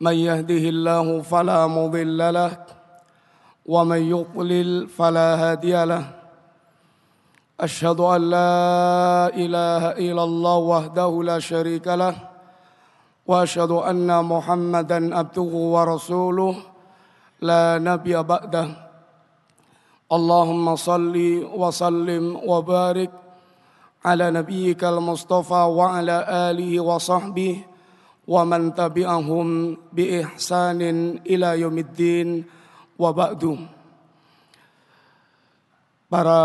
من يهده الله فلا مضل له ومن يضلل فلا هادي له. أشهد أن لا إله إلا الله وحده لا شريك له وأشهد أن محمدا عبده ورسوله لا نبي بعده. اللهم صل وسلم وبارك على نبيك المصطفى وعلى آله وصحبه wa man tabi'ahum bi ihsanin ila yaumiddin wa. Para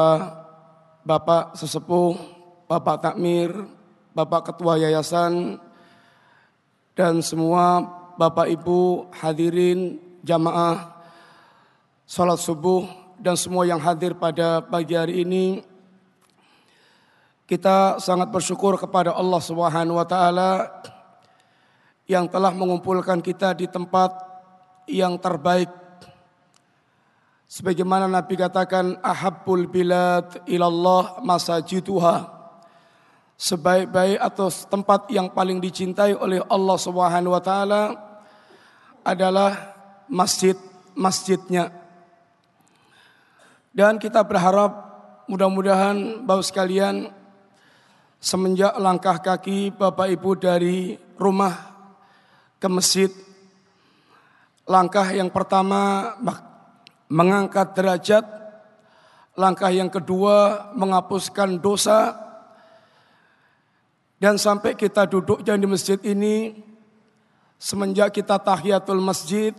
Bapak sesepuh, Bapak takmir, Bapak ketua yayasan dan semua Bapak Ibu hadirin jamaah salat subuh dan semua yang hadir pada pagi hari ini kita sangat bersyukur kepada Allah Subhanahu wa taala yang telah mengumpulkan kita di tempat yang terbaik. Sebagaimana Nabi katakan ahabbul bilad ilallah masajiduha. Sebaik-baik atau tempat yang paling dicintai oleh Allah Subhanahu wa taala adalah masjid-masjidnya. Dan kita berharap mudah-mudahan Bapak sekalian semenjak langkah kaki Bapak Ibu dari rumah ke masjid. Langkah yang pertama mengangkat derajat, langkah yang kedua menghapuskan dosa, dan sampai kita duduk di masjid ini semenjak kita tahiyatul masjid,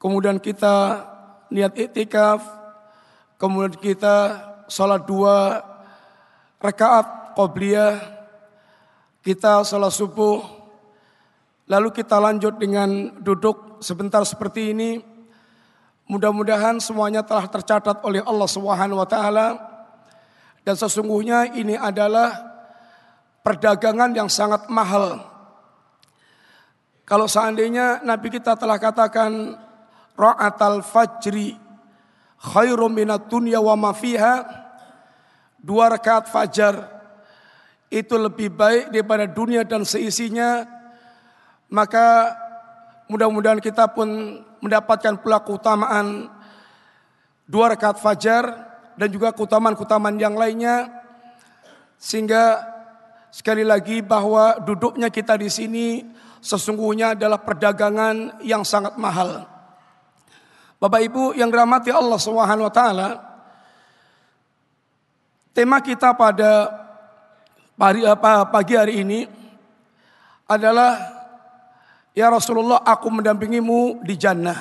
kemudian kita niat iktikaf, kemudian kita sholat dua rakaat qobliyah, kita sholat subuh, Lalu kita lanjut dengan duduk sebentar seperti ini. Mudah-mudahan semuanya telah tercatat oleh Allah Subhanahu wa taala dan sesungguhnya ini adalah perdagangan yang sangat mahal. Kalau seandainya Nabi kita telah katakan ra'atal fajri khairum minat dunya wa ma fiha dua rakaat fajar itu lebih baik daripada dunia dan seisinya maka mudah-mudahan kita pun mendapatkan pula keutamaan dua rakaat fajar dan juga keutamaan-keutamaan yang lainnya sehingga sekali lagi bahwa duduknya kita di sini sesungguhnya adalah perdagangan yang sangat mahal. Bapak Ibu yang dirahmati Allah Subhanahu wa taala, tema kita pada pagi hari ini adalah Ya Rasulullah aku mendampingimu di jannah.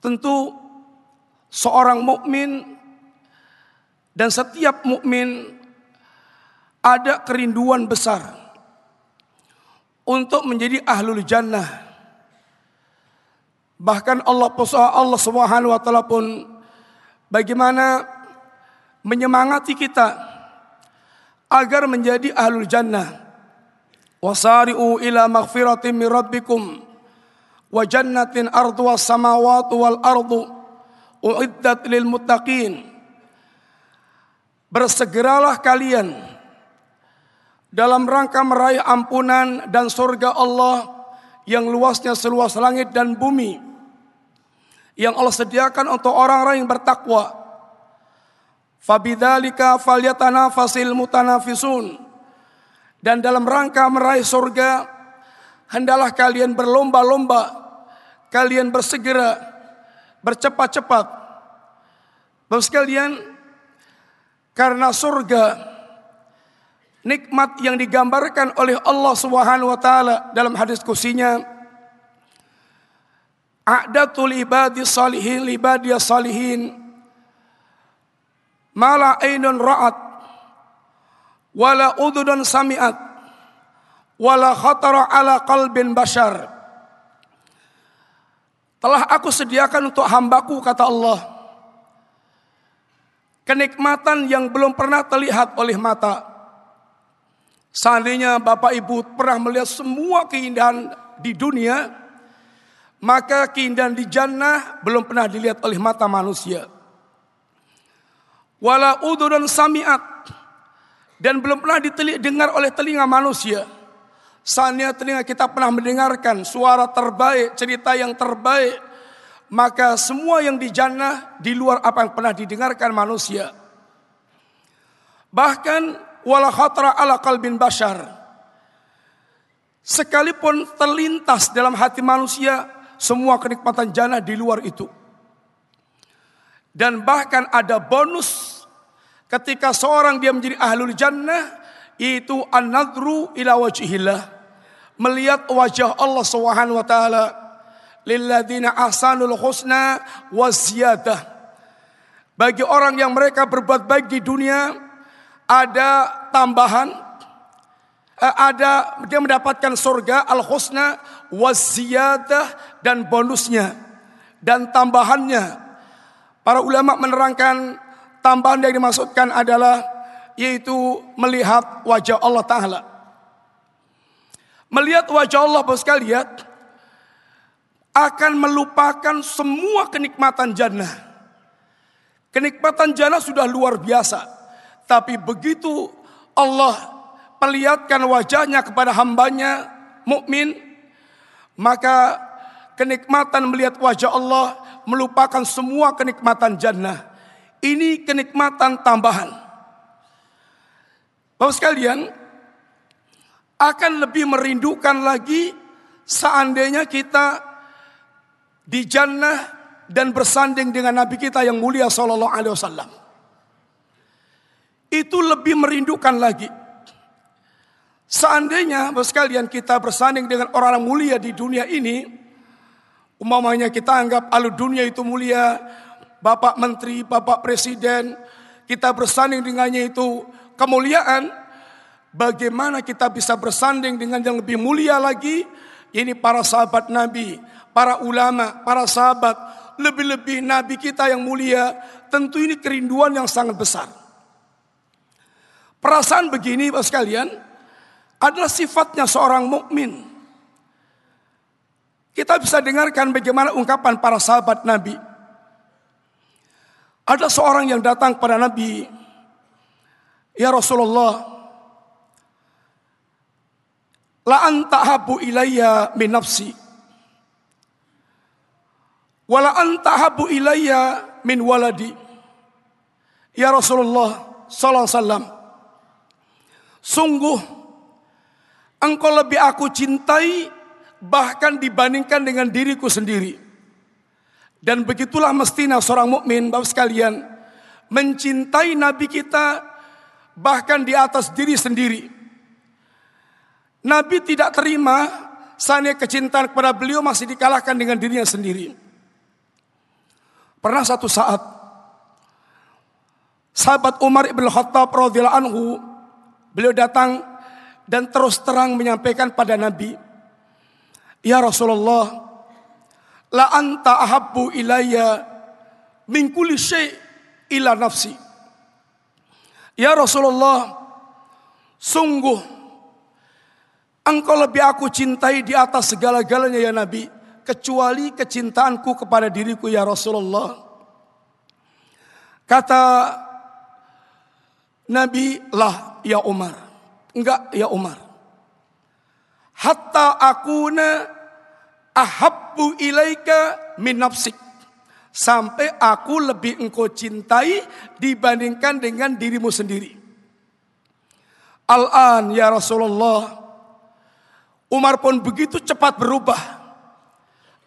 Tentu seorang mukmin dan setiap mukmin ada kerinduan besar untuk menjadi ahlul jannah. Bahkan Allah Allah Subhanahu wa taala pun bagaimana menyemangati kita agar menjadi ahlul jannah. Wasari'u ila maghfiratin min rabbikum wa jannatin ardu was samawati wal ardu uiddat lil muttaqin. Bersegeralah kalian dalam rangka meraih ampunan dan surga Allah yang luasnya seluas langit dan bumi yang Allah sediakan untuk orang-orang yang bertakwa. Fabidzalika falyatanafasil mutanafisun. Dan dalam rangka meraih surga, hendalah kalian berlomba-lomba, kalian bersegera, bercepat-cepat. Bapak sekalian, karena surga nikmat yang digambarkan oleh Allah Subhanahu wa taala dalam hadis kusinya A'datul ibadi salihin ibadi salihin mala ainun ra'at wala udhun sami'at wala khatara ala qalbin bashar. Telah aku sediakan untuk hambaku kata Allah. Kenikmatan yang belum pernah terlihat oleh mata. Seandainya Bapak Ibu pernah melihat semua keindahan di dunia, maka keindahan di jannah belum pernah dilihat oleh mata manusia. Wala udhun sami'at dan belum pernah dengar oleh telinga manusia. Saatnya telinga kita pernah mendengarkan suara terbaik, cerita yang terbaik, maka semua yang di jannah di luar apa yang pernah didengarkan manusia. Bahkan wala khatra ala qalbin bashar. Sekalipun terlintas dalam hati manusia semua kenikmatan jannah di luar itu. Dan bahkan ada bonus ketika seorang dia menjadi ahlul jannah itu an-nadru ila wajhillah melihat wajah Allah Subhanahu wa taala. Lilladzina ahsanul husna ziyadah. Bagi orang yang mereka berbuat baik di dunia ada tambahan eh, ada dia mendapatkan surga al husna ziyadah dan bonusnya dan tambahannya. Para ulama menerangkan tambahan yang dimaksudkan adalah yaitu melihat wajah Allah taala Melihat wajah Allah bos sekalian akan melupakan semua kenikmatan jannah. Kenikmatan jannah sudah luar biasa. Tapi begitu Allah perlihatkan wajahnya kepada hambanya mukmin, maka kenikmatan melihat wajah Allah melupakan semua kenikmatan jannah. Ini kenikmatan tambahan. Bapak sekalian, akan lebih merindukan lagi seandainya kita di jannah dan bersanding dengan Nabi kita yang mulia Sallallahu Alaihi Wasallam. Itu lebih merindukan lagi. Seandainya, bos sekalian, kita bersanding dengan orang-orang mulia di dunia ini, umpamanya kita anggap alu dunia itu mulia, Bapak Menteri, Bapak Presiden, kita bersanding dengannya itu kemuliaan, Bagaimana kita bisa bersanding dengan yang lebih mulia lagi? Ini para sahabat Nabi, para ulama, para sahabat, lebih-lebih Nabi kita yang mulia. Tentu ini kerinduan yang sangat besar. Perasaan begini, Bapak sekalian, adalah sifatnya seorang mukmin. Kita bisa dengarkan bagaimana ungkapan para sahabat Nabi. Ada seorang yang datang kepada Nabi, "Ya Rasulullah, La anta habu ilayya min nafsi. Wala anta habu ilayya min waladi. Ya Rasulullah sallallahu alaihi wasallam. Sungguh engkau lebih aku cintai bahkan dibandingkan dengan diriku sendiri. Dan begitulah mestinya seorang mukmin Bapak sekalian mencintai nabi kita bahkan di atas diri sendiri. Nabi tidak terima saatnya kecintaan kepada beliau masih dikalahkan dengan dirinya sendiri. Pernah satu saat sahabat Umar ibn Khattab radhiyallahu anhu beliau datang dan terus terang menyampaikan pada Nabi, "Ya Rasulullah, la anta ahabbu ilayya min kulli syai' ila nafsi." Ya Rasulullah, sungguh Engkau lebih aku cintai di atas segala-galanya ya Nabi. Kecuali kecintaanku kepada diriku ya Rasulullah. Kata Nabi lah ya Umar. Enggak ya Umar. Hatta akuna ahabbu ilaika min nafsik. Sampai aku lebih engkau cintai dibandingkan dengan dirimu sendiri. Al-an ya Rasulullah. Umar pun begitu cepat berubah.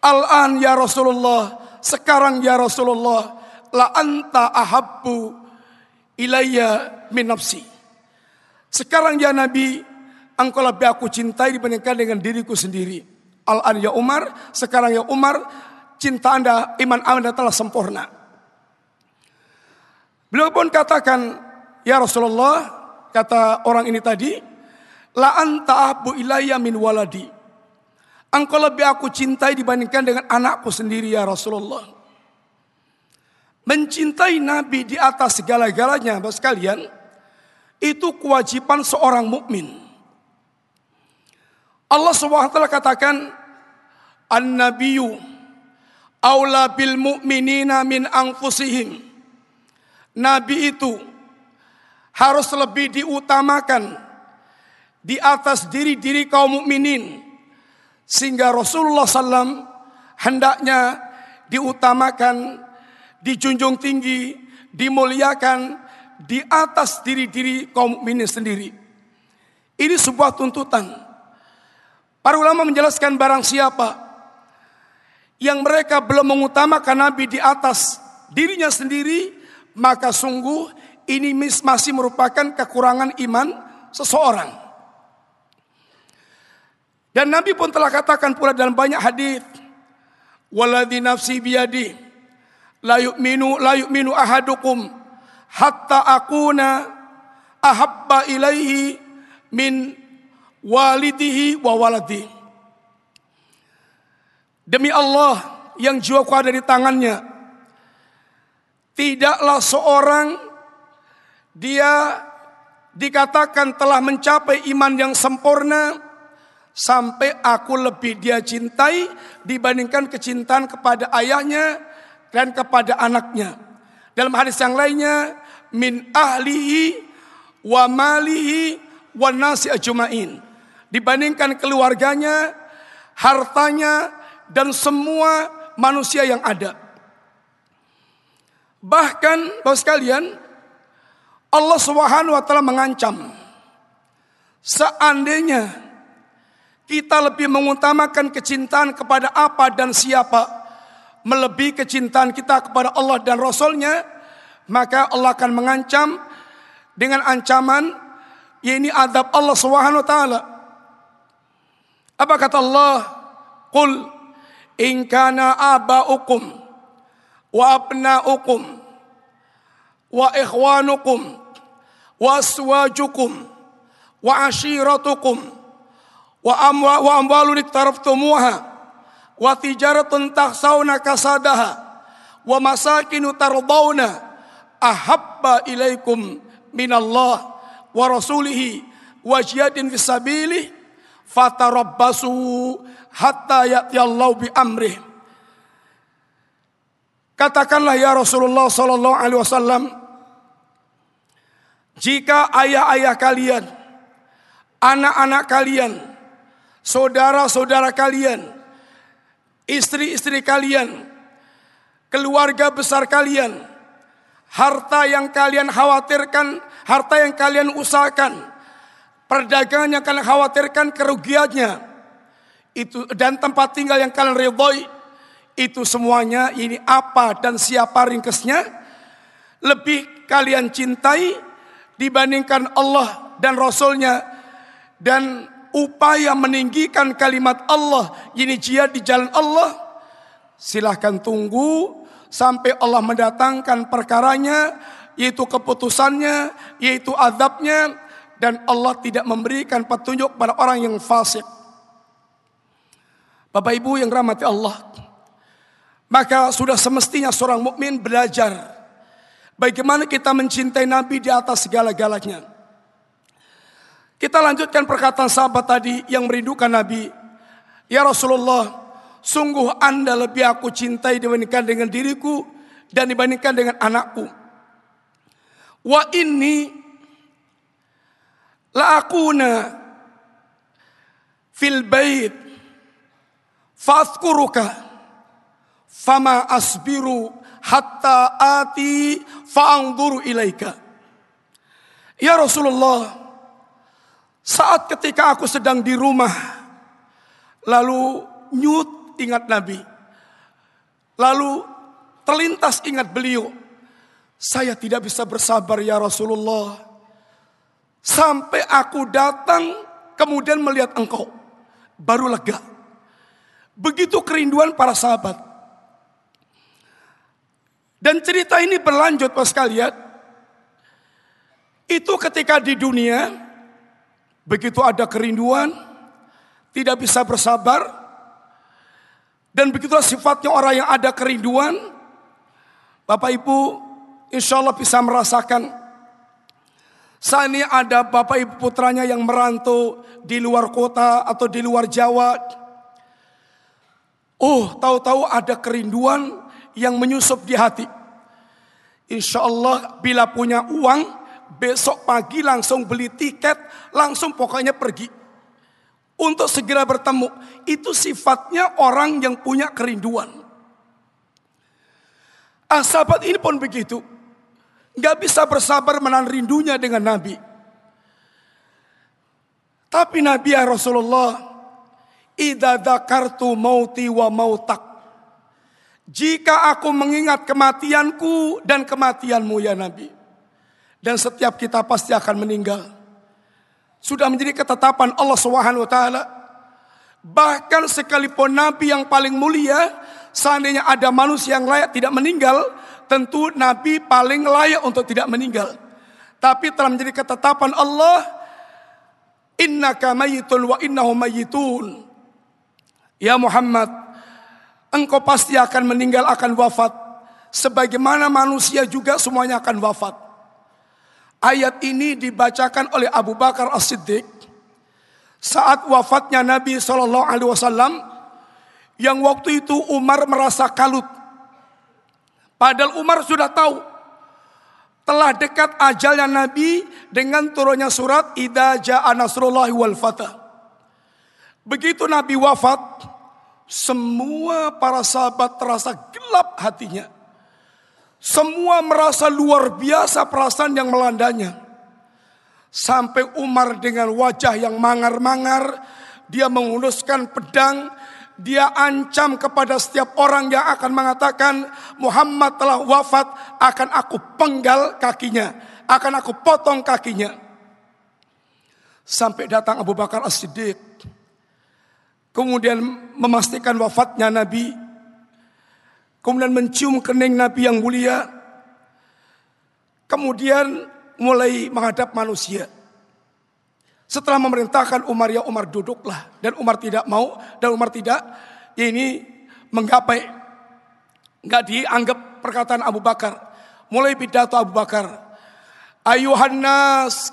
Al-an ya Rasulullah, sekarang ya Rasulullah, la anta ahabbu ilayya min nafsi. Sekarang ya Nabi, engkau lebih aku cintai dibandingkan dengan diriku sendiri. Al-an ya Umar, sekarang ya Umar, cinta anda, iman anda telah sempurna. Beliau pun katakan, ya Rasulullah, kata orang ini tadi, La anta abu ilayya min waladi. Engkau lebih aku cintai dibandingkan dengan anakku sendiri ya Rasulullah. Mencintai Nabi di atas segala-galanya, Bapak sekalian, itu kewajiban seorang mukmin. Allah SWT katakan, An-Nabiyyu aula bil mu'minina min anfusihim. Nabi itu harus lebih diutamakan di atas diri-diri kaum mukminin sehingga Rasulullah SAW hendaknya diutamakan, dijunjung tinggi, dimuliakan di atas diri-diri kaum mukminin sendiri. Ini sebuah tuntutan. Para ulama menjelaskan barang siapa yang mereka belum mengutamakan Nabi di atas dirinya sendiri, maka sungguh ini masih merupakan kekurangan iman seseorang. Dan Nabi pun telah katakan pula dalam banyak hadis, "Waladhi nafsi biyadi la yu'minu la yu'minu ahadukum hatta akuna ahabba ilaihi min walidihi wa waladi." Demi Allah yang jiwaku ada di tangannya, tidaklah seorang dia dikatakan telah mencapai iman yang sempurna sampai aku lebih dia cintai dibandingkan kecintaan kepada ayahnya dan kepada anaknya. Dalam hadis yang lainnya, min ahlihi wa malihi wa nasi ajmain. Dibandingkan keluarganya, hartanya dan semua manusia yang ada. Bahkan Bapak sekalian, Allah Subhanahu wa taala mengancam seandainya kita lebih mengutamakan kecintaan kepada apa dan siapa melebihi kecintaan kita kepada Allah dan Rasulnya maka Allah akan mengancam dengan ancaman ini adab Allah Subhanahu wa taala apa kata Allah? Qul in kana aba'ukum wa abna'ukum wa ikhwanukum wa aswajukum wa ashiratukum wa amwa wa amwalun iktaraftumuha wa tijaratun takhsawna kasadaha wa masakinu tardawna ahabba ilaikum minallah wa rasulihi wa jihadin fisabilih fatarabbasu hatta ya'tiyallahu bi amrih Katakanlah ya Rasulullah sallallahu alaihi wasallam jika ayah-ayah kalian anak-anak kalian saudara-saudara kalian, istri-istri kalian, keluarga besar kalian, harta yang kalian khawatirkan, harta yang kalian usahakan, perdagangan yang kalian khawatirkan kerugiannya, itu dan tempat tinggal yang kalian ridhoi, itu semuanya ini apa dan siapa ringkesnya, lebih kalian cintai dibandingkan Allah dan Rasulnya. Dan upaya meninggikan kalimat Allah, ini jihad di jalan Allah, silahkan tunggu sampai Allah mendatangkan perkaranya, yaitu keputusannya, yaitu azabnya, dan Allah tidak memberikan petunjuk pada orang yang fasik. Bapak Ibu yang rahmati Allah, maka sudah semestinya seorang mukmin belajar bagaimana kita mencintai Nabi di atas segala-galanya. Kita lanjutkan perkataan sahabat tadi yang merindukan Nabi. Ya Rasulullah, sungguh anda lebih aku cintai dibandingkan dengan diriku dan dibandingkan dengan anakku. Wa ini la akuna fil bait fazkuruka fama asbiru hatta ati fa'angduru ilaika. Ya Rasulullah, saat ketika aku sedang di rumah, lalu nyut ingat Nabi. Lalu terlintas ingat beliau. Saya tidak bisa bersabar ya Rasulullah. Sampai aku datang kemudian melihat engkau. Baru lega. Begitu kerinduan para sahabat. Dan cerita ini berlanjut pas sekalian. Itu ketika di dunia Begitu ada kerinduan, tidak bisa bersabar, dan begitulah sifatnya orang yang ada kerinduan. Bapak Ibu, insya Allah bisa merasakan. Ini ada Bapak Ibu putranya yang merantau di luar kota atau di luar Jawa. Oh, tahu-tahu ada kerinduan yang menyusup di hati. Insya Allah bila punya uang, besok pagi langsung beli tiket, langsung pokoknya pergi. Untuk segera bertemu. Itu sifatnya orang yang punya kerinduan. Ah, sahabat ini pun begitu. Gak bisa bersabar menahan rindunya dengan Nabi. Tapi Nabi ya Rasulullah, Ida dakartu mauti wa mautak. Jika aku mengingat kematianku dan kematianmu ya Nabi. Dan setiap kita pasti akan meninggal. Sudah menjadi ketetapan Allah Subhanahu wa taala. Bahkan sekalipun nabi yang paling mulia, seandainya ada manusia yang layak tidak meninggal, tentu nabi paling layak untuk tidak meninggal. Tapi telah menjadi ketetapan Allah, innaka mayyitun wa mayyitun. Ya Muhammad, engkau pasti akan meninggal, akan wafat. Sebagaimana manusia juga semuanya akan wafat. Ayat ini dibacakan oleh Abu Bakar As-Siddiq saat wafatnya Nabi Shallallahu Alaihi Wasallam yang waktu itu Umar merasa kalut. Padahal Umar sudah tahu telah dekat ajalnya Nabi dengan turunnya surat Ida Ja'a Nasrullahi wal Fatah. Begitu Nabi wafat, semua para sahabat terasa gelap hatinya. Semua merasa luar biasa perasaan yang melandanya. Sampai Umar dengan wajah yang mangar-mangar, dia mengulurkan pedang, dia ancam kepada setiap orang yang akan mengatakan Muhammad telah wafat, akan aku penggal kakinya, akan aku potong kakinya. Sampai datang Abu Bakar As-Siddiq. Kemudian memastikan wafatnya Nabi Kemudian mencium kening Nabi yang mulia. Kemudian mulai menghadap manusia. Setelah memerintahkan Umar ya Umar duduklah. Dan Umar tidak mau dan Umar tidak. Ya ini menggapai. Enggak dianggap perkataan Abu Bakar. Mulai pidato Abu Bakar. Ayuhan nas.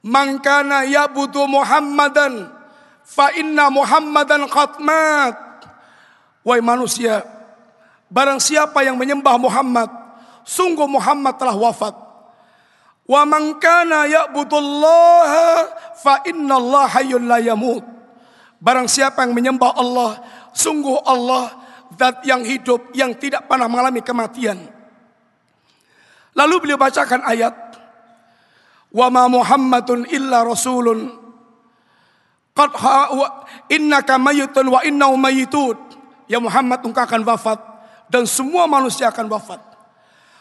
Mangkana yabudu Muhammadan. Fa inna Muhammadan khatmat. Wahai manusia, Barang siapa yang menyembah Muhammad, sungguh Muhammad telah wafat. Wa man kana ya'budullaha fa innallaha hayyun la yamut. Barang siapa yang menyembah Allah, sungguh Allah zat yang hidup yang tidak pernah mengalami kematian. Lalu beliau bacakan ayat Wa ma Muhammadun illa rasulun qad innaka mayyitun wa innahu mayyitun. Ya Muhammad engkau akan wafat dan semua manusia akan wafat.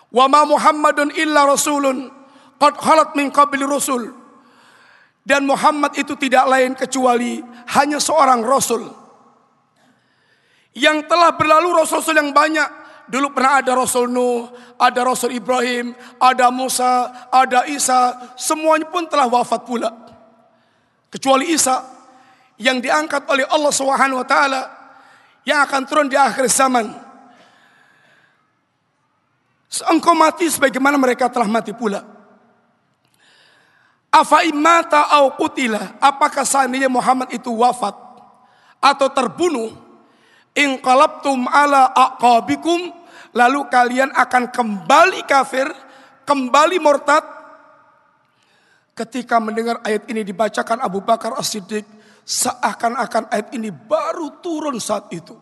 Wa ma Muhammadun illa rasulun qad khalat min qabli. Dan Muhammad itu tidak lain kecuali hanya seorang rasul. Yang telah berlalu rasul-rasul yang banyak. Dulu pernah ada Rasul Nuh, ada Rasul Ibrahim, ada Musa, ada Isa. Semuanya pun telah wafat pula. Kecuali Isa yang diangkat oleh Allah Subhanahu wa taala yang akan turun di akhir zaman. Engkau mati sebagaimana mereka telah mati pula. Afa imata au kutila. Apakah seandainya Muhammad itu wafat atau terbunuh? Ala aqabikum. Lalu kalian akan kembali kafir, kembali murtad. Ketika mendengar ayat ini dibacakan Abu Bakar As-Siddiq, seakan-akan ayat ini baru turun saat itu.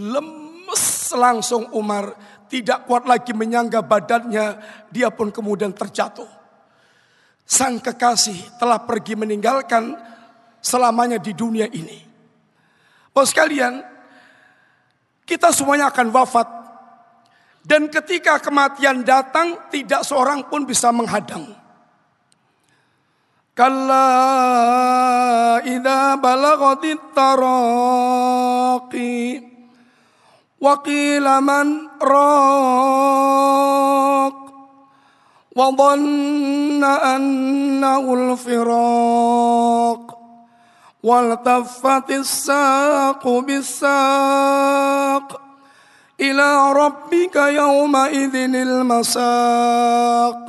Lemes langsung Umar tidak kuat lagi menyangga badannya, dia pun kemudian terjatuh sang kekasih telah pergi meninggalkan selamanya di dunia ini. Bapak sekalian, kita semuanya akan wafat. Dan ketika kematian datang, tidak seorang pun bisa menghadang. Kalla idza balagati taraki wa man وظن أنه الفراق والتفت الساق بالساق إلى ربك يومئذ المساق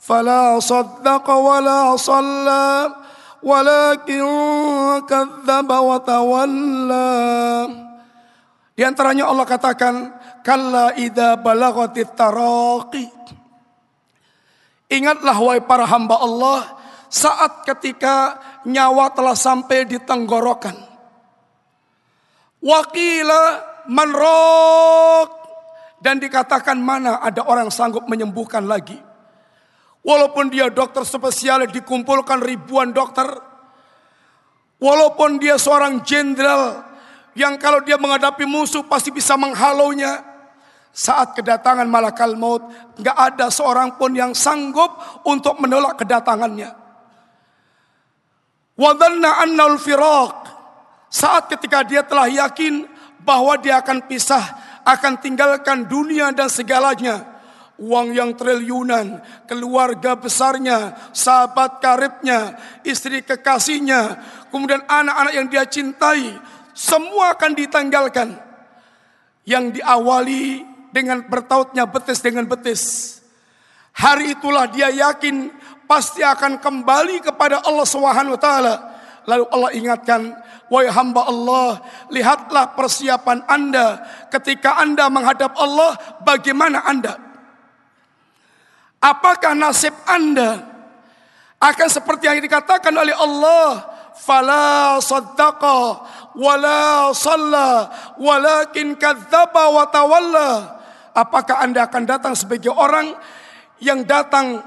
فلا صدق ولا صلى ولكن كذب وتولى Di antaranya Allah katakan, Kalla idha balagatit taraqi. Ingatlah wahai para hamba Allah, saat ketika nyawa telah sampai di tenggorokan. Wakila manrok. Dan dikatakan mana ada orang sanggup menyembuhkan lagi. Walaupun dia dokter spesial dikumpulkan ribuan dokter. Walaupun dia seorang jenderal yang kalau dia menghadapi musuh pasti bisa menghalaunya. Saat kedatangan malakal maut, nggak ada seorang pun yang sanggup untuk menolak kedatangannya. Wadanna annal firaq. Saat ketika dia telah yakin bahwa dia akan pisah, akan tinggalkan dunia dan segalanya. Uang yang triliunan, keluarga besarnya, sahabat karibnya, istri kekasihnya, kemudian anak-anak yang dia cintai, semua akan ditanggalkan. Yang diawali dengan bertautnya betis dengan betis. Hari itulah dia yakin pasti akan kembali kepada Allah Subhanahu taala. Lalu Allah ingatkan, "Wahai hamba Allah, lihatlah persiapan Anda ketika Anda menghadap Allah, bagaimana Anda? Apakah nasib Anda akan seperti yang dikatakan oleh Allah, fala saddaqa wala salla walakin kadzdzaba wa tawalla apakah Anda akan datang sebagai orang yang datang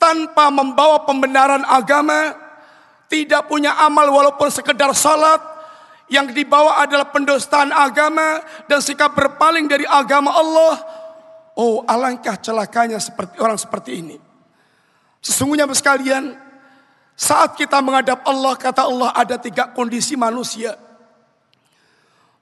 tanpa membawa pembenaran agama tidak punya amal walaupun sekedar salat yang dibawa adalah pendostaan agama dan sikap berpaling dari agama Allah oh alangkah celakanya seperti orang seperti ini sesungguhnya sekalian saat kita menghadap Allah, kata Allah ada tiga kondisi manusia.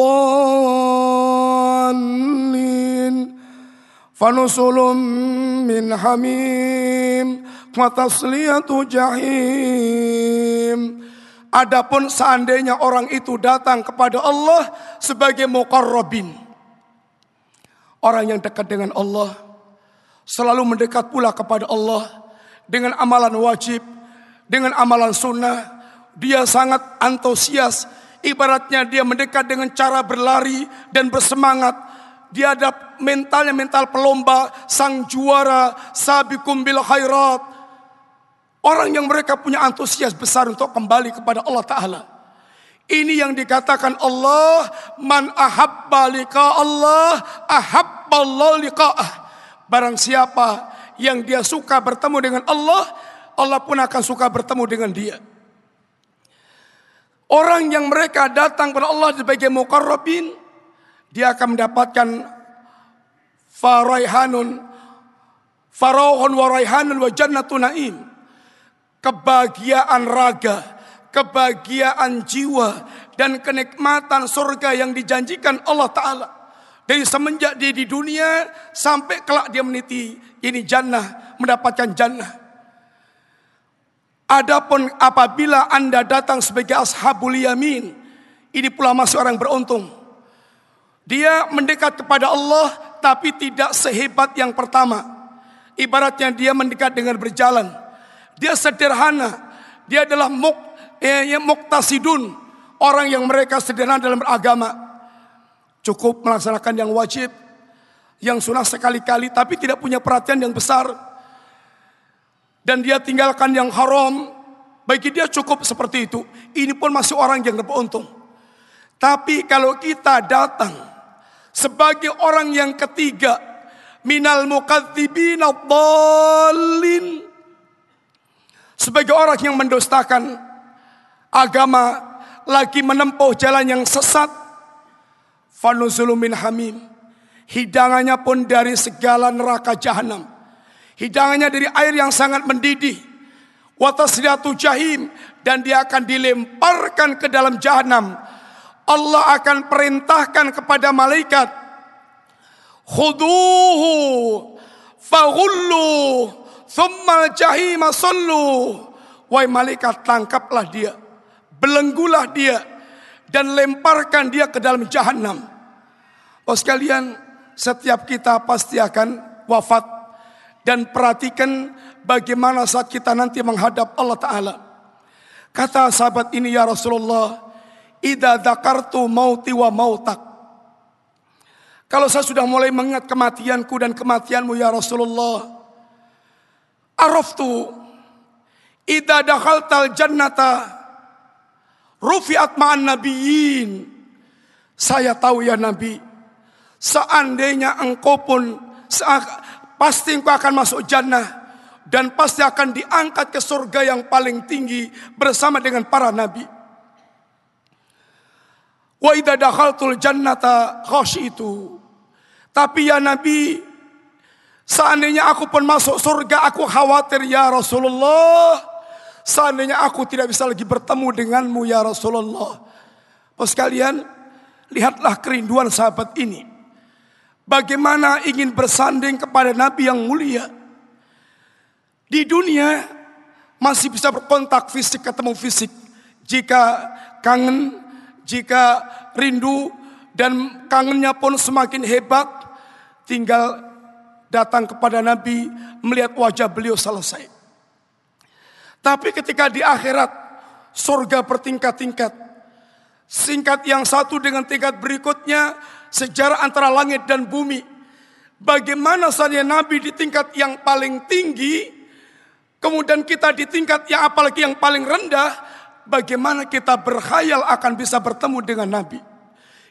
الضالين فنزل من حميم وتصليه جحيم Adapun seandainya orang itu datang kepada Allah sebagai muqarrabin. Orang yang dekat dengan Allah. Selalu mendekat pula kepada Allah. Dengan amalan wajib dengan amalan sunnah. Dia sangat antusias. Ibaratnya dia mendekat dengan cara berlari dan bersemangat. Dia ada mentalnya mental pelomba, sang juara, sabikum bil khairat. Orang yang mereka punya antusias besar untuk kembali kepada Allah Ta'ala. Ini yang dikatakan Allah, man ahabba liqa Allah, ahabba Allah liqa'ah. Barang siapa yang dia suka bertemu dengan Allah, Allah pun akan suka bertemu dengan dia. Orang yang mereka datang kepada Allah sebagai mukarrabin, dia akan mendapatkan faraihanun, farauhun wa raihanun wa jannatun naim. Kebahagiaan raga, kebahagiaan jiwa, dan kenikmatan surga yang dijanjikan Allah Ta'ala. Dari semenjak dia di dunia sampai kelak dia meniti ini jannah, mendapatkan jannah. Adapun apabila Anda datang sebagai ashabul yamin, ini pula masih orang beruntung. Dia mendekat kepada Allah tapi tidak sehebat yang pertama. Ibaratnya dia mendekat dengan berjalan. Dia sederhana. Dia adalah muk, eh, muktasidun. Orang yang mereka sederhana dalam beragama. Cukup melaksanakan yang wajib. Yang sunnah sekali-kali tapi tidak punya perhatian yang besar dan dia tinggalkan yang haram, bagi dia cukup seperti itu. Ini pun masih orang yang beruntung. Tapi kalau kita datang sebagai orang yang ketiga, minal mukadzibin dhalin. Sebagai orang yang mendustakan agama lagi menempuh jalan yang sesat. Fanuzulun min hamim. Hidangannya pun dari segala neraka jahanam hidangannya dari air yang sangat mendidih. Watasriyatu jahim. Dan dia akan dilemparkan ke dalam jahanam Allah akan perintahkan kepada malaikat. Khuduhu faghullu thumma jahima sallu. Wahai malaikat tangkaplah dia. Belenggulah dia. Dan lemparkan dia ke dalam jahanam oh sekalian setiap kita pasti akan wafat dan perhatikan bagaimana saat kita nanti menghadap Allah taala kata sahabat ini ya Rasulullah Ida dakartu mauti wa mautak. Kalau saya sudah mulai mengingat kematianku dan kematianmu ya Rasulullah. Araftu. Ida dakhaltal jannata. Rufi'at ma'an nabiyyin. Saya tahu ya Nabi. Seandainya engkau pun pasti engkau akan masuk jannah dan pasti akan diangkat ke surga yang paling tinggi bersama dengan para nabi. Wa idza dakhaltul jannata khasyitu. Tapi ya Nabi, seandainya aku pun masuk surga, aku khawatir ya Rasulullah. Seandainya aku tidak bisa lagi bertemu denganmu ya Rasulullah. Pas sekalian, lihatlah kerinduan sahabat ini. Bagaimana ingin bersanding kepada Nabi yang mulia. Di dunia masih bisa berkontak fisik ketemu fisik. Jika kangen jika rindu dan kangennya pun semakin hebat, tinggal datang kepada Nabi melihat wajah beliau selesai. Tapi ketika di akhirat surga bertingkat-tingkat. Singkat yang satu dengan tingkat berikutnya sejarah antara langit dan bumi. Bagaimana saja Nabi di tingkat yang paling tinggi, kemudian kita di tingkat yang apalagi yang paling rendah, bagaimana kita berkhayal akan bisa bertemu dengan Nabi.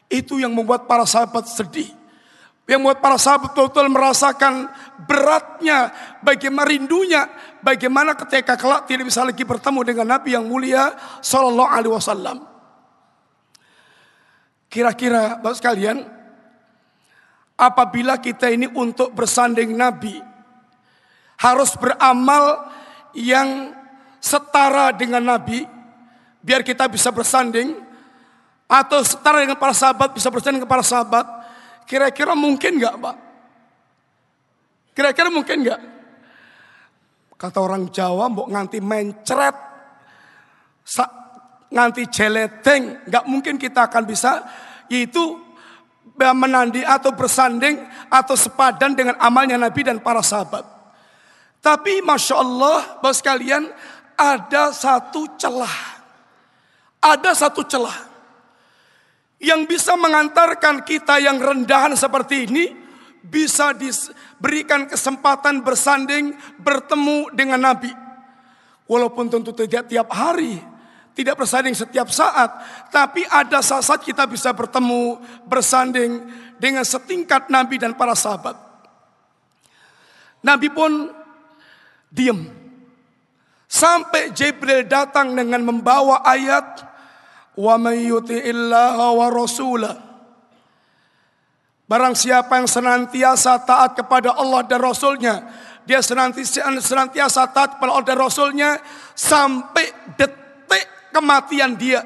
Itu yang membuat para sahabat sedih. Yang membuat para sahabat betul-betul merasakan beratnya, bagaimana rindunya, bagaimana ketika kelak tidak bisa lagi bertemu dengan Nabi yang mulia Sallallahu Alaihi Wasallam. Kira-kira, bapak sekalian, apabila kita ini untuk bersanding Nabi, harus beramal yang setara dengan Nabi, biar kita bisa bersanding atau setara dengan para sahabat bisa bersanding dengan para sahabat kira-kira mungkin nggak pak? Kira-kira mungkin nggak? Kata orang Jawa mbok nganti mencret nganti jeleteng nggak mungkin kita akan bisa itu menandi atau bersanding atau sepadan dengan amalnya Nabi dan para sahabat. Tapi masya Allah, bos sekalian, ada satu celah ada satu celah yang bisa mengantarkan kita yang rendahan seperti ini bisa diberikan kesempatan bersanding bertemu dengan Nabi. Walaupun tentu tidak tiap hari, tidak bersanding setiap saat, tapi ada saat-saat kita bisa bertemu bersanding dengan setingkat Nabi dan para sahabat. Nabi pun diam. Sampai Jibril datang dengan membawa ayat Wa wa rasulah Barang siapa yang senantiasa taat kepada Allah dan Rasulnya Dia senantiasa, senantiasa taat kepada Allah dan Rasulnya Sampai detik kematian dia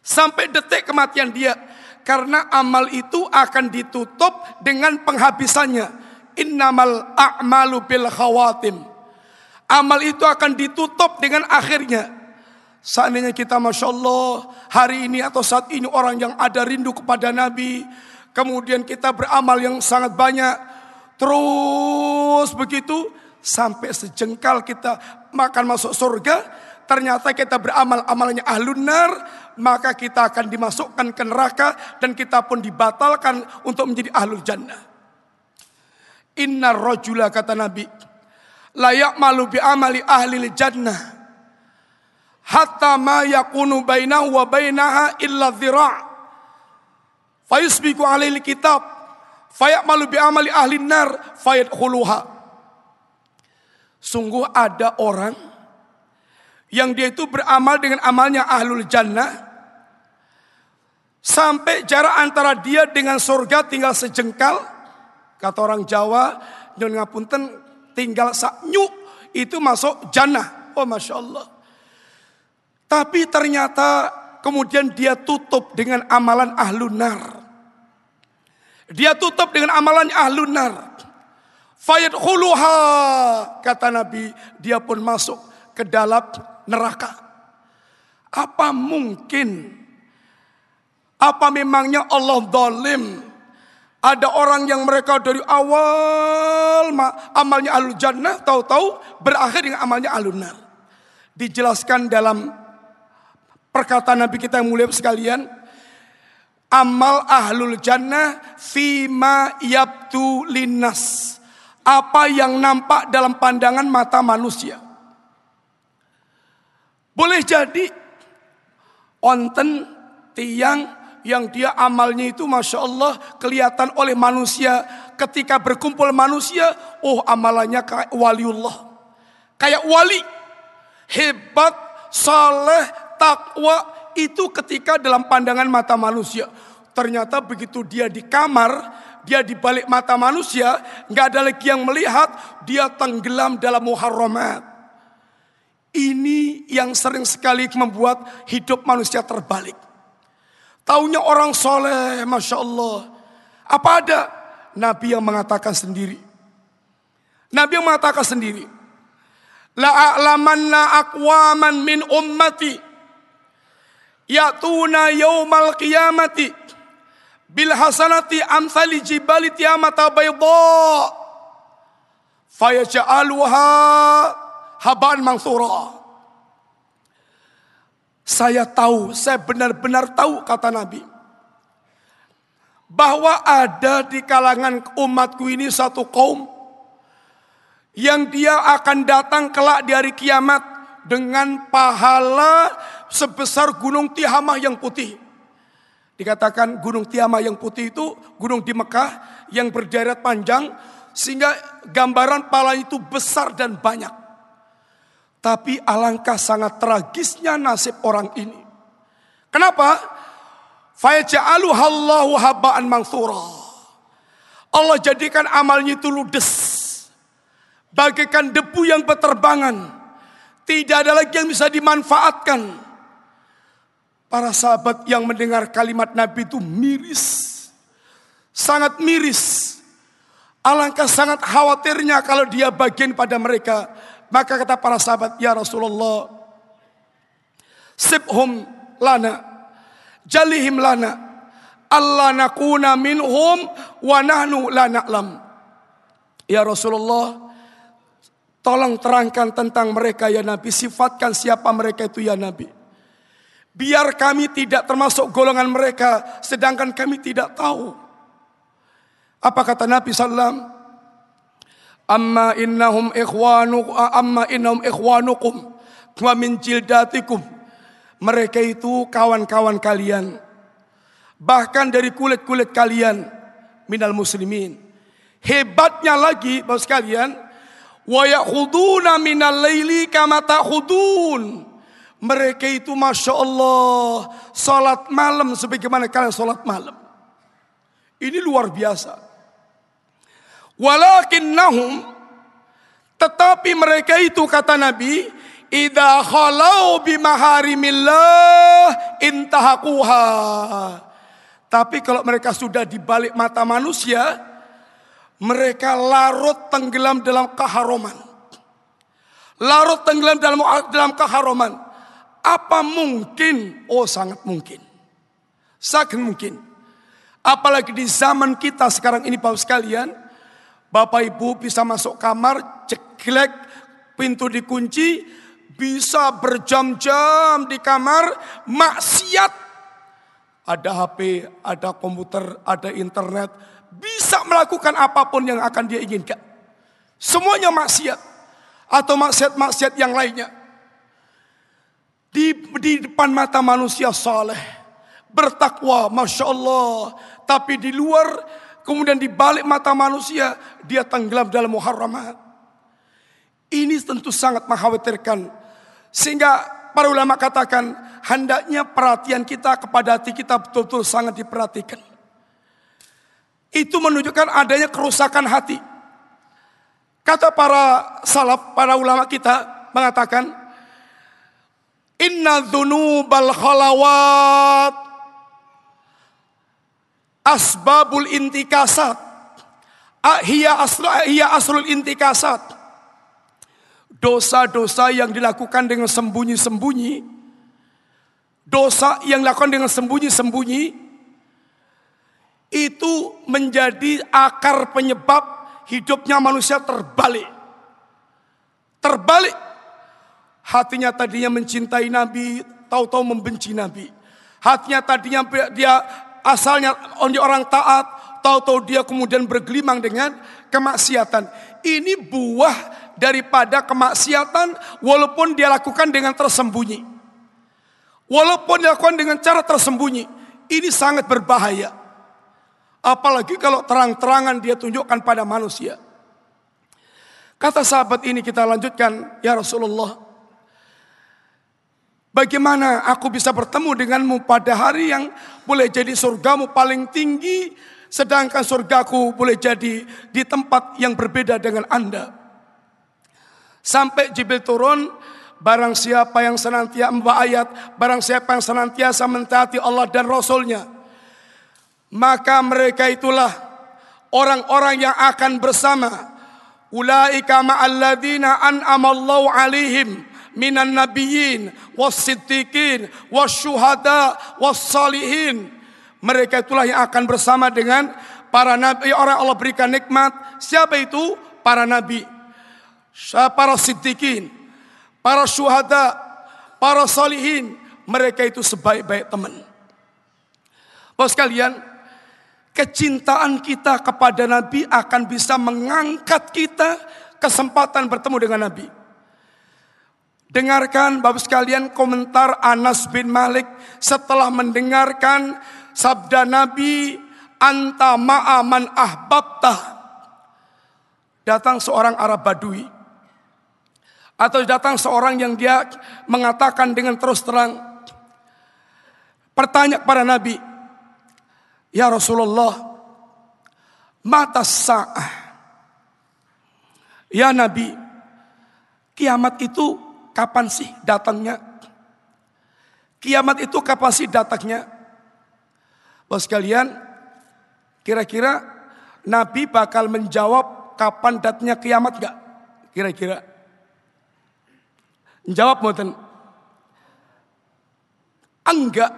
Sampai detik kematian dia Karena amal itu akan ditutup dengan penghabisannya Innamal a'malu bil khawatim Amal itu akan ditutup dengan akhirnya Seandainya kita Masya Allah hari ini atau saat ini orang yang ada rindu kepada Nabi. Kemudian kita beramal yang sangat banyak. Terus begitu sampai sejengkal kita makan masuk surga. Ternyata kita beramal amalnya ahlun nar. Maka kita akan dimasukkan ke neraka. Dan kita pun dibatalkan untuk menjadi ahlul jannah. Inna rojula kata Nabi. Layak malu bi amali ahli jannah hatta ma yakunu bainahu wa bainaha illa dhira' fayusbiku alaihi kitab Fayamalu bi amali ahli nar fayadkhuluha. Sungguh ada orang yang dia itu beramal dengan amalnya ahlul jannah. Sampai jarak antara dia dengan surga tinggal sejengkal. Kata orang Jawa dengan ngapunten tinggal saknyu itu masuk jannah. Oh masya Allah. Tapi ternyata kemudian dia tutup dengan amalan ahlun nar. Dia tutup dengan amalan ahlun nar. Fayadkhuluha kata Nabi, dia pun masuk ke dalam neraka. Apa mungkin? Apa memangnya Allah dolim? Ada orang yang mereka dari awal amalnya alul jannah, tahu-tahu berakhir dengan amalnya alun nar. Dijelaskan dalam perkataan Nabi kita yang mulia sekalian, amal ahlul jannah fima yabtu linnas apa yang nampak dalam pandangan mata manusia. Boleh jadi onten tiang yang dia amalnya itu Masya Allah kelihatan oleh manusia ketika berkumpul manusia. Oh amalannya kayak waliullah. Kayak wali. Hebat, saleh, takwa itu ketika dalam pandangan mata manusia. Ternyata begitu dia di kamar, dia di balik mata manusia, nggak ada lagi yang melihat, dia tenggelam dalam muharramat. Ini yang sering sekali membuat hidup manusia terbalik. Taunya orang soleh, Masya Allah. Apa ada? Nabi yang mengatakan sendiri. Nabi yang mengatakan sendiri. La'a'lamanna aqwaman min ummati. Ya'tuna yawmal qiyamati bil hasanati amsali jibali tiamata bayda fayaj'aluha haban mansura saya tahu saya benar-benar tahu kata Nabi bahwa ada di kalangan umatku ini satu kaum yang dia akan datang kelak di hari kiamat dengan pahala sebesar gunung Tihamah yang putih. Dikatakan gunung Tiamah yang putih itu gunung di Mekah yang berderet panjang sehingga gambaran pala itu besar dan banyak. Tapi alangkah sangat tragisnya nasib orang ini. Kenapa? Haba'an. Allah jadikan amalnya itu ludes. Bagaikan debu yang berterbangan. Tidak ada lagi yang bisa dimanfaatkan. Para sahabat yang mendengar kalimat Nabi itu miris. Sangat miris. Alangkah sangat khawatirnya kalau dia bagian pada mereka. Maka kata para sahabat, Ya Rasulullah, Sibhum lana, jalihim lana, Allah nakuna minhum wa nahnu la. Ya Rasulullah, tolong terangkan tentang mereka ya Nabi, sifatkan siapa mereka itu ya Nabi. Biar kami tidak termasuk golongan mereka, sedangkan kami tidak tahu. Apa kata Nabi Sallam? Amma innahum ikhwanu amma innahum ikhwanukum wa min jildatikum. Mereka itu kawan-kawan kalian. Bahkan dari kulit-kulit kalian minal muslimin. Hebatnya lagi Bapak sekalian, wa yakhuduna minal laili kama ta'khudun. Mereka itu Masya Allah Salat malam sebagaimana kalian salat malam Ini luar biasa Walakinnahum Tetapi mereka itu kata Nabi Ida khalau bimaharimillah intahakuha Tapi kalau mereka sudah di balik mata manusia Mereka larut tenggelam dalam keharuman Larut tenggelam dalam dalam keharuman apa mungkin? Oh sangat mungkin. Sangat mungkin. Apalagi di zaman kita sekarang ini Bapak sekalian. Bapak Ibu bisa masuk kamar, ceklek, pintu dikunci, bisa berjam-jam di kamar, maksiat. Ada HP, ada komputer, ada internet, bisa melakukan apa pun yang akan dia inginkan. Semuanya maksiat atau maksiat-maksiat yang lainnya. Di, di depan mata manusia saleh. Bertakwa, Masya Allah. Tapi di luar kemudian di balik mata manusia dia tenggelam dalam muharramat. Ini tentu sangat mengkhawatirkan. Sehingga para ulama katakan hendaknya perhatian kita kepada hati kita betul-betul sangat diperhatikan. Itu menunjukkan adanya kerusakan hati. Kata para salaf, para ulama kita mengatakan, Inna dzunubal khalawat asbabul intikasat. Hiya aslu hiya aslul intikasat. Dosa-dosa yang dilakukan dengan sembunyi-sembunyi, dosa yang dilakukan dengan sembunyi-sembunyi itu menjadi akar penyebab hidupnya manusia terbalik. Terbalik. Hatinya tadinya mencintai Nabi, tahu-tahu membenci Nabi. Hatinya tadinya dia asalnya orang taat, tahu-tahu dia kemudian bergelimang dengan kemaksiatan. Ini buah daripada kemaksiatan walaupun dia lakukan dengan tersembunyi. Walaupun dilakukan dengan cara tersembunyi, ini sangat berbahaya. Apalagi kalau terang-terangan dia tunjukkan pada manusia. Kata sahabat ini kita lanjutkan, ya Rasulullah. Bagaimana aku bisa bertemu denganmu pada hari yang boleh jadi surgamu paling tinggi, sedangkan surgaku boleh jadi di tempat yang berbeda dengan Anda. Sampai Jibril turun, barang siapa yang senantiasa membawa ayat, barang siapa yang senantiasa mentaati Allah dan Rasulnya, maka mereka itulah orang-orang yang akan bersama. Ulaika ma'alladina an'amallahu alaihim minan nabiyyin was-siddiqin was-syuhada was-salihin. Mereka itulah yang akan bersama dengan para nabi orang Allah berikan nikmat. Siapa itu? Para nabi. Para siddiqin, para syuhada, para salihin. Mereka itu sebaik-baik teman. Bapak sekalian, kecintaan kita kepada Nabi akan bisa mengangkat kita kesempatan bertemu dengan Nabi. Dengarkan Bapak sekalian komentar Anas bin Malik setelah mendengarkan sabda Nabi anta ma'aman ahbabta. Datang seorang Arab Badui. Atau datang seorang yang dia mengatakan dengan terus terang. Pertanyaan kepada Nabi. Ya Rasulullah. Mata sa'ah. Ya Nabi. Kiamat itu Kapan sih datangnya? Kiamat itu kapan sih datangnya? Bos kalian, kira-kira Nabi bakal menjawab kapan datangnya kiamat gak? Kira-kira. Jawab mboten. Enggak.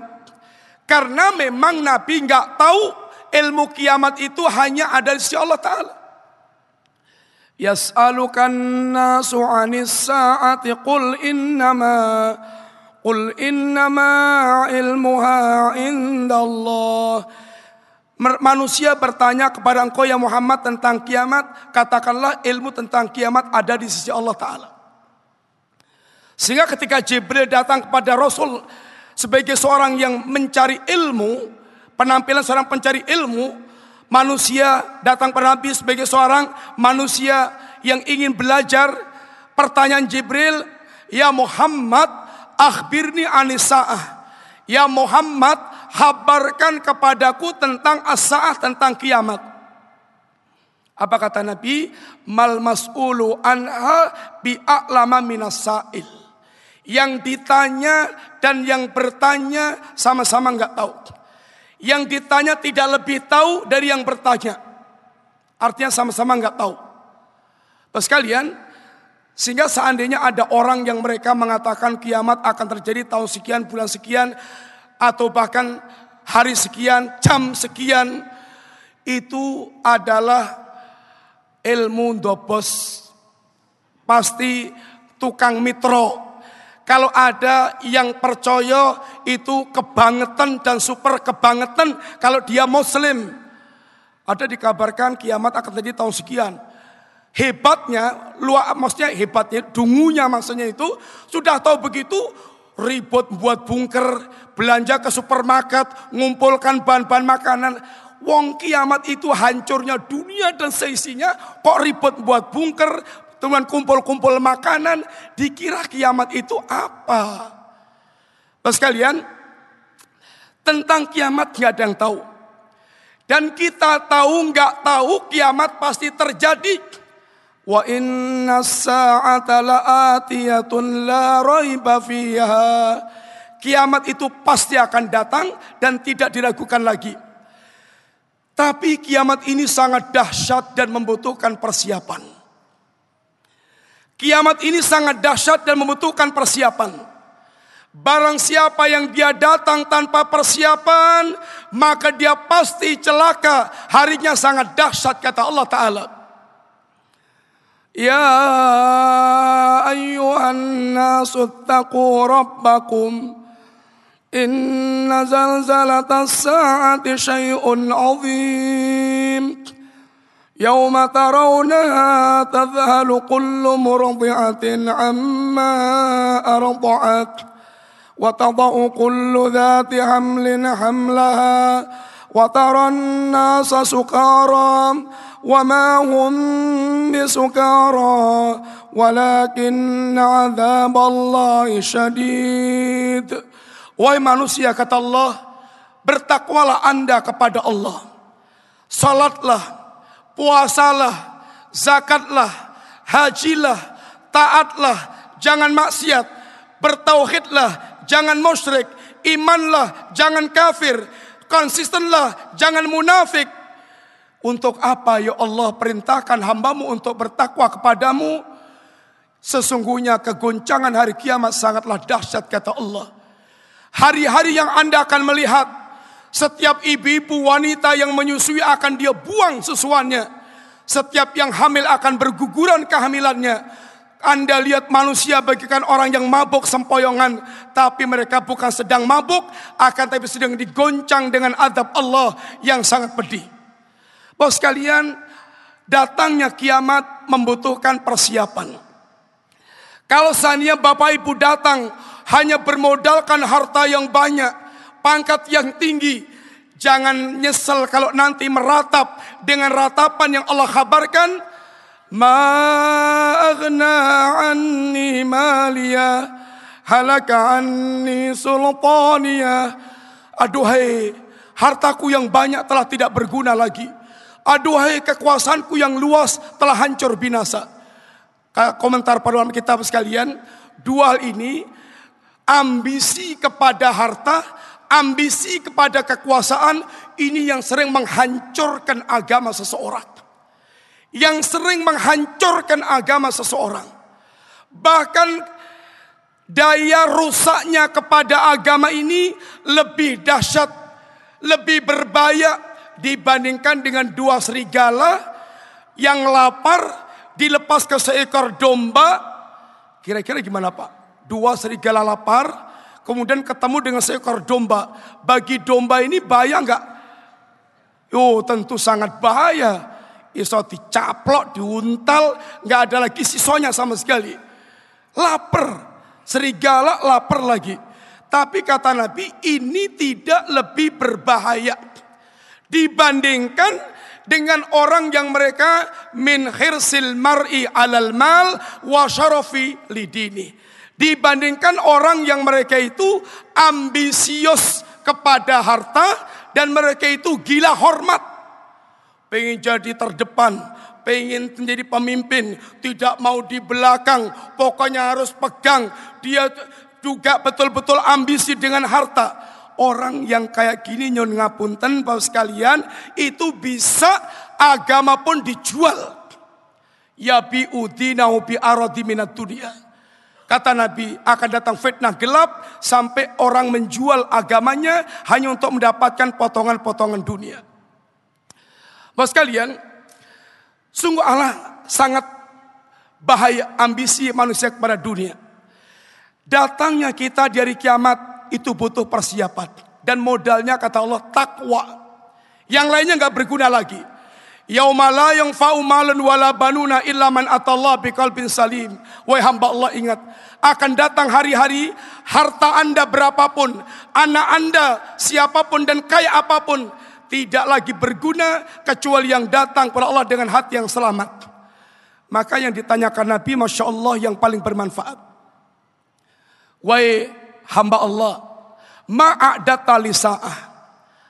Karena memang Nabi enggak tahu ilmu kiamat itu hanya ada di Allah Ta'ala. Yas'alukan nasu 'anis sa'ati qul innama qul innama ilmuha indallah Manusia bertanya kepada engkau ya Muhammad tentang kiamat, katakanlah ilmu tentang kiamat ada di sisi Allah Ta'ala. Sehingga ketika Jibril datang kepada Rasul sebagai seorang yang mencari ilmu, penampilan seorang pencari ilmu, manusia datang ke Nabi sebagai seorang manusia yang ingin belajar. Pertanyaan Jibril, "Ya Muhammad, akhbirni anisa'ah." Ya Muhammad, habarkan kepadaku tentang as-sa'ah, tentang kiamat. Apa kata Nabi? Mal mas'ulu anha bi'a'lama minas sa'il. Yang ditanya dan yang bertanya sama-sama nggak tahu. Yang ditanya tidak lebih tahu dari yang bertanya. Artinya sama-sama nggak tahu. Terus kalian, sehingga seandainya ada orang yang mereka mengatakan kiamat akan terjadi tahun sekian, bulan sekian, atau bahkan hari sekian, jam sekian, itu adalah ilmu dobos. Pasti tukang mitro kalau ada yang percaya itu kebangetan dan super kebangetan kalau dia muslim. Ada dikabarkan kiamat akan terjadi tahun sekian. Hebatnya, luar maksudnya hebatnya, dungunya maksudnya itu sudah tahu begitu ribut buat bunker, belanja ke supermarket, ngumpulkan bahan-bahan makanan. Wong kiamat itu hancurnya dunia dan seisinya. Kok ribet buat bunker, teman kumpul-kumpul makanan. Dikira kiamat itu apa? Terus kalian, tentang kiamat gak ada yang tahu. Dan kita tahu nggak tahu kiamat pasti terjadi. Wa inna sa'ata la'atiyatun la raiba fiha. Kiamat itu pasti akan datang dan tidak diragukan lagi. Tapi kiamat ini sangat dahsyat dan membutuhkan persiapan. Kiamat ini sangat dahsyat dan membutuhkan persiapan. Barang siapa yang dia datang tanpa persiapan, maka dia pasti celaka. Harinya sangat dahsyat kata Allah taala. Ya ayyuhan nasu taqu rabbakum inna zalzalatas sa'ati syai'un 'adzim. يوم ترونها تذهل كل مرضعة عما أرضعت وتضع كل ذات حمل حملها وترى الناس سكارى وما هم بسكارى ولكن عذاب الله شديد. Wahai manusia kata Allah Bertakwalah anda kepada Allah Salatlah Puasalah Zakatlah Hajilah Taatlah Jangan maksiat Bertauhidlah Jangan musyrik Imanlah Jangan kafir Konsistenlah Jangan munafik untuk apa ya Allah perintahkan hambamu untuk bertakwa kepadamu? Sesungguhnya kegoncangan hari kiamat sangatlah dahsyat kata Allah. Hari-hari yang anda akan melihat setiap ibu-ibu wanita yang menyusui akan dia buang susuannya. Setiap yang hamil akan berguguran kehamilannya. Anda lihat manusia bagikan orang yang mabuk sempoyongan. Tapi mereka bukan sedang mabuk. Akan tapi sedang digoncang dengan adab Allah yang sangat pedih. Bos sekalian, datangnya kiamat membutuhkan persiapan. Kalau seandainya Bapak Ibu datang hanya bermodalkan harta yang banyak, pangkat yang tinggi, jangan nyesel kalau nanti meratap dengan ratapan yang Allah kabarkan. Ma aghna anni maliya halaka anni sultaniya. Aduhai, hartaku yang banyak telah tidak berguna lagi. Aduhai kekuasaanku yang luas telah hancur binasa. Komentar para ulama kitab sekalian, dua hal ini ambisi kepada harta, ambisi kepada kekuasaan ini yang sering menghancurkan agama seseorang. Yang sering menghancurkan agama seseorang. Bahkan daya rusaknya kepada agama ini lebih dahsyat, lebih berbahaya dibandingkan dengan dua serigala yang lapar dilepas ke seekor domba. Kira-kira gimana Pak? Dua serigala lapar, kemudian ketemu dengan seekor domba. Bagi domba ini bahaya nggak? Oh tentu sangat bahaya. Iso dicaplok, diuntal, nggak ada lagi sisonya sama sekali. Lapar, serigala lapar lagi. Tapi kata Nabi ini tidak lebih berbahaya dibandingkan dengan orang yang mereka min khirsil mar'i alal mal wa syarafi lidini. Dibandingkan orang yang mereka itu ambisius kepada harta dan mereka itu gila hormat. Pengen jadi terdepan, pengen menjadi pemimpin, tidak mau di belakang, pokoknya harus pegang. Dia juga betul-betul ambisi dengan harta orang yang kayak gini nyon ngapunten Bapak sekalian itu bisa agama pun dijual. Ya bi udinahu bi aradi minat dunia. Kata Nabi akan datang fitnah gelap sampai orang menjual agamanya hanya untuk mendapatkan potongan-potongan dunia. Bapak sekalian, sungguh Allah sangat bahaya ambisi manusia kepada dunia. Datangnya kita dari kiamat itu butuh persiapan. Dan modalnya kata Allah takwa. Yang lainnya nggak berguna lagi. Yaumala yang faumalun wala banuna illa man atallah biqalbin salim. Wahai hamba Allah ingat, akan datang hari-hari harta Anda berapapun, anak Anda siapa pun dan kaya apa pun, tidak lagi berguna kecuali yang datang kepada Allah dengan hati yang selamat. Maka yang ditanyakan Nabi Masya Allah yang paling bermanfaat. Wahai hamba Allah, ma'adata lisa'ah.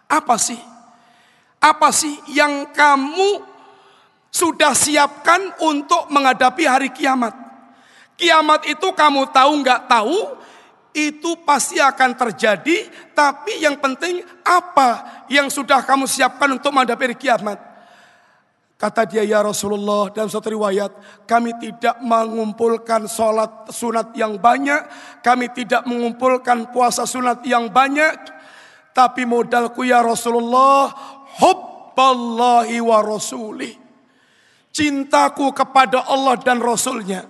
Apa sih? Apa sih yang kamu sudah siapkan untuk menghadapi hari kiamat? Kiamat itu kamu tahu nggak tahu, itu pasti akan terjadi, tapi yang penting apa yang sudah kamu siapkan untuk menghadapi hari kiamat? Kata dia ya Rasulullah dalam suatu riwayat kami tidak mengumpulkan sholat sunat yang banyak. Kami tidak mengumpulkan puasa sunat yang banyak. Tapi modalku ya Rasulullah hubballahi wa rasulih. Cintaku kepada Allah dan Rasulnya.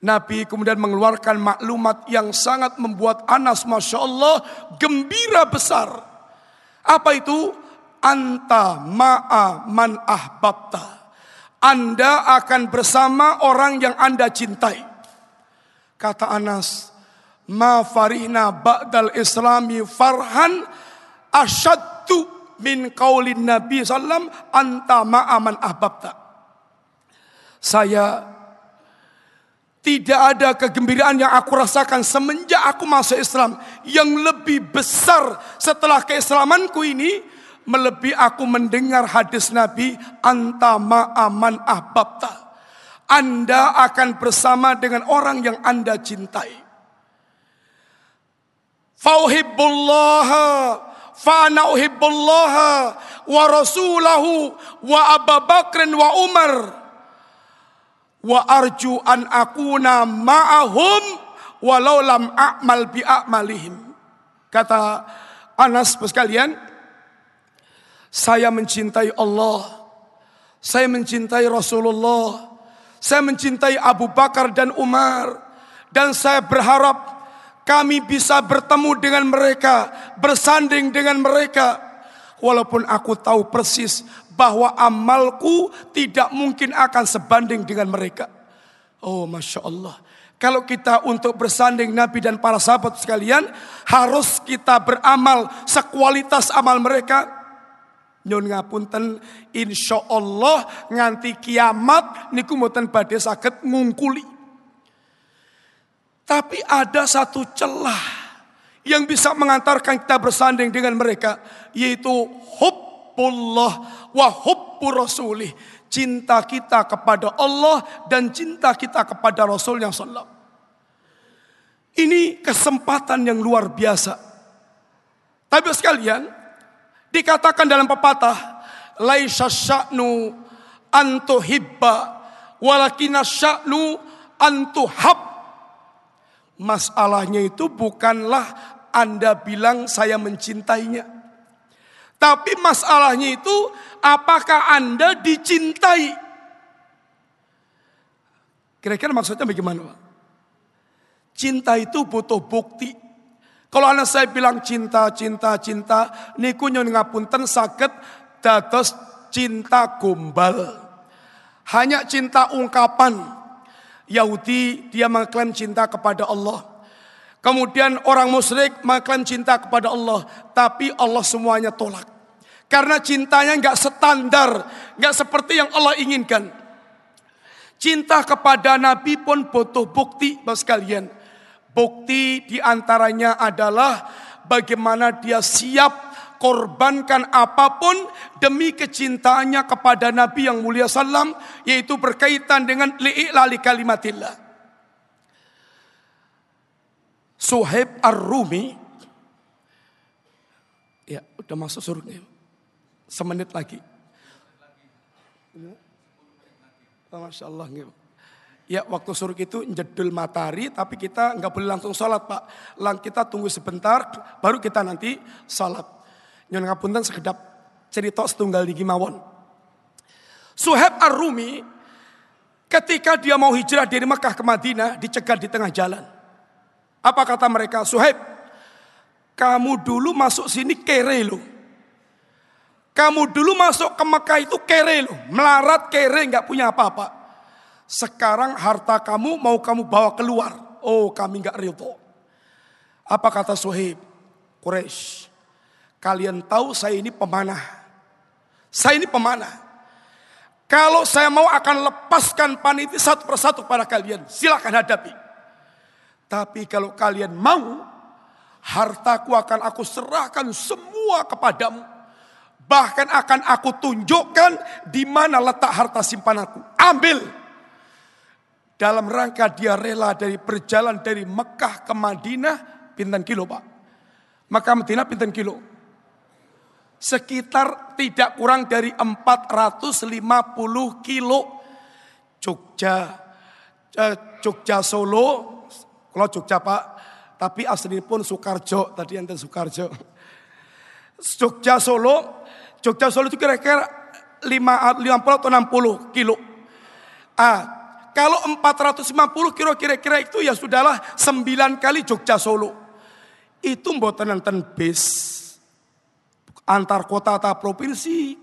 Nabi kemudian mengeluarkan maklumat yang sangat membuat Anas Masya Allah gembira besar. Apa itu? anta ma'a man ahbabta. Anda akan bersama orang yang Anda cintai. Kata Anas, ma farihna ba'dal islami farhan asyaddu min qaulin Nabi sallam anta ma'a man ahbabta. Saya tidak ada kegembiraan yang aku rasakan semenjak aku masuk Islam yang lebih besar setelah keislamanku ini melebihi aku mendengar hadis Nabi antama aman ahbabta. Anda akan bersama dengan orang yang Anda cintai. Fauhibbullaha fa'ana uhibbullaha wa rasulahu wa Abu Bakr wa Umar wa arju an akuna ma'ahum walau lam a'mal bi a'malihim. Kata Anas sekalian, saya mencintai Allah. Saya mencintai Rasulullah. Saya mencintai Abu Bakar dan Umar. Dan saya berharap kami bisa bertemu dengan mereka. Bersanding dengan mereka. Walaupun aku tahu persis bahwa amalku tidak mungkin akan sebanding dengan mereka. Oh Masya Allah. Kalau kita untuk bersanding Nabi dan para sahabat sekalian. Harus kita beramal sekualitas amal mereka. Nyun ngapunten insya Allah nganti kiamat niku badhe saged ngungkuli. Tapi ada satu celah yang bisa mengantarkan kita bersanding dengan mereka yaitu hubbullah wa hubbu rasulih. Cinta kita kepada Allah dan cinta kita kepada Rasul yang. Ini kesempatan yang luar biasa. Tapi sekalian, Dikatakan dalam pepatah, laisa sya'nu antuhibba walakina sya'nu antuhab. Masalahnya itu bukanlah Anda bilang saya mencintainya. Tapi masalahnya itu apakah Anda dicintai? Kira-kira maksudnya bagaimana Pak? Cinta itu butuh bukti. Kalau anak saya bilang cinta, cinta, cinta, niku nyon ngapunten sakit dados cinta gombal. Hanya cinta ungkapan. Yahudi dia mengklaim cinta kepada Allah. Kemudian orang musyrik mengklaim cinta kepada Allah. Tapi Allah semuanya tolak. Karena cintanya nggak standar, nggak seperti yang Allah inginkan. Cinta kepada Nabi pun butuh bukti, bos kalian. Bukti di antaranya adalah bagaimana dia siap korbankan apa pun demi kecintaannya kepada Nabi yang mulia sallam yaitu berkaitan dengan li'i'lali kalimatillah. Suhaib Ar-Rumi ya udah masuk surga semenit lagi. Masya Allah. Ya waktu suruh itu jedul matahari tapi kita nggak boleh langsung sholat pak. Lang kita tunggu sebentar baru kita nanti sholat. Nyon ngapunten sekedap cerita setunggal di Gimawon. Suheb Ar-Rumi ketika dia mau hijrah dari Mekah ke Madinah dicegat di tengah jalan. Apa kata mereka? Suheb, kamu dulu masuk sini kere loh. Kamu dulu masuk ke Mekah itu kere loh. Melarat kere nggak punya apa-apa. Sekarang harta kamu mau kamu bawa keluar. Oh kami nggak ridho. Apa kata Suhaib? Quraisy. Kalian tahu saya ini pemanah. Saya ini pemanah. Kalau saya mau akan lepaskan panitia satu persatu pada kalian. Silakan hadapi. Tapi kalau kalian mau, hartaku akan aku serahkan semua kepadamu. Bahkan akan aku tunjukkan di mana letak harta simpananku. Ambil. Dalam rangka dia rela dari perjalanan dari Mekah ke Madinah, pinten kilo pak. Mekah Madinah pinten kilo sekitar tidak kurang dari 450 kilo. Jogja eh, Jogja Solo kalau Jogja Pak. Tapi asli pun Soekarjo tadi enten Soekarjo Jogja Solo Jogja Solo itu kira-kira 50 atau 60 kilo. Ah kalau 450 kilo kira-kira itu ya sudahlah 9 kali Jogja Solo. Itu mboten enten bis antar kota atau provinsi,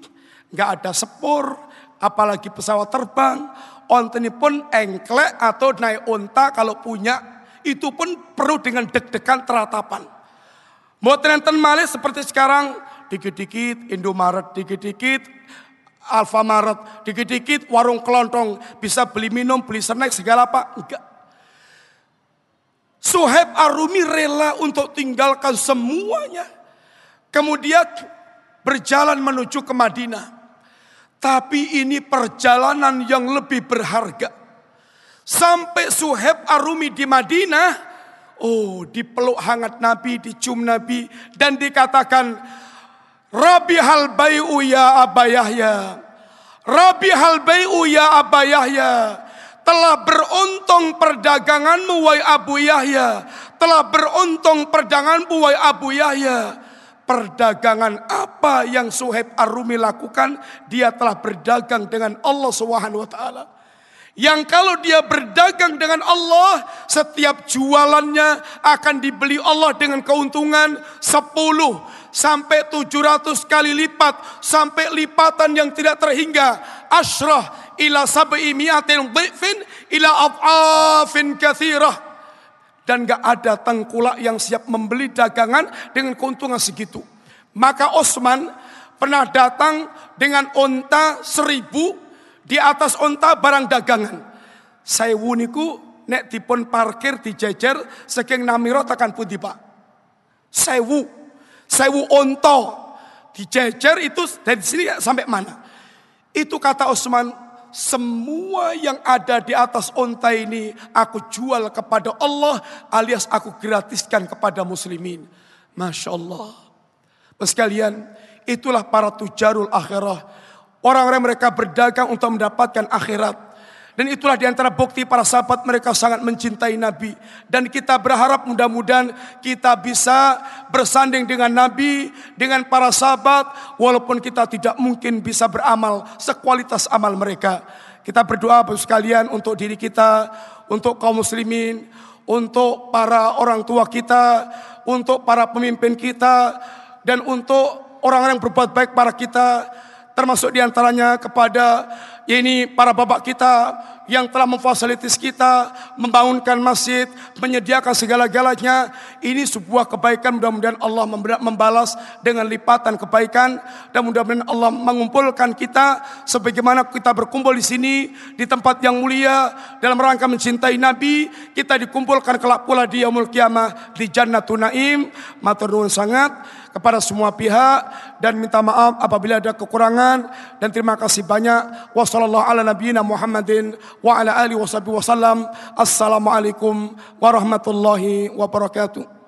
nggak ada sepur, apalagi pesawat terbang, onteni pun engklek atau naik onta kalau punya, itu pun perlu dengan deg-degan teratapan. Mau enten malih seperti sekarang, dikit-dikit Indomaret, dikit-dikit Alfamaret, dikit-dikit warung kelontong, bisa beli minum, beli snack segala apa, enggak. Suhaib Arumi rela untuk tinggalkan semuanya. Kemudian berjalan menuju ke Madinah. Tapi ini perjalanan yang lebih berharga. Sampai Suheb Arumi di Madinah, oh dipeluk hangat Nabi, dicium Nabi dan dikatakan Rabi hal bayu ya abayahya. Rabi hal bayu ya abayahya. Telah beruntung perdaganganmu wahai Abu Yahya. Telah beruntung perdaganganmu wahai Abu Yahya perdagangan apa yang Suhaib Ar-Rumi lakukan, dia telah berdagang dengan Allah Subhanahu wa taala. Yang kalau dia berdagang dengan Allah, setiap jualannya akan dibeli Allah dengan keuntungan 10 sampai 700 kali lipat sampai lipatan yang tidak terhingga. Ashrah ila sab'i mi'atin dhifin ila af'afin kathirah dan gak ada tengkulak yang siap membeli dagangan dengan keuntungan segitu. Maka Osman pernah datang dengan onta seribu di atas onta barang dagangan. Saya wuniku nek dipun parkir dijejer saking namiro tekan pundi pak. Sewu, sewu onto dijejer itu dari sini sampai mana? Itu kata Osman, semua yang ada di atas onta ini aku jual kepada Allah alias aku gratiskan kepada muslimin. Masya Allah. Sekalian, itulah para tujarul akhirah. Orang-orang mereka berdagang untuk mendapatkan akhirat. Dan itulah di antara bukti para sahabat mereka sangat mencintai Nabi. Dan kita berharap mudah-mudahan kita bisa bersanding dengan Nabi, dengan para sahabat. Walaupun kita tidak mungkin bisa beramal sekualitas amal mereka. Kita berdoa sekalian untuk diri kita, untuk kaum muslimin, untuk para orang tua kita, untuk para pemimpin kita, dan untuk orang-orang yang berbuat baik para kita termasuk di antaranya kepada ini para bapak kita yang telah memfasilitis kita, membangunkan masjid, menyediakan segala-galanya. Ini sebuah kebaikan mudah-mudahan Allah membalas dengan lipatan kebaikan dan mudah-mudahan Allah mengumpulkan kita sebagaimana kita berkumpul di sini di tempat yang mulia dalam rangka mencintai Nabi, kita dikumpulkan kelak pula di yaumul kiamah di Jannatun Naim. Matur sangat kepada semua pihak dan minta maaf apabila ada kekurangan dan terima kasih banyak. Wassallallahu ala nabiyina Muhammadin wa ala alihi wasallam. Assalamualaikum warahmatullahi wabarakatuh.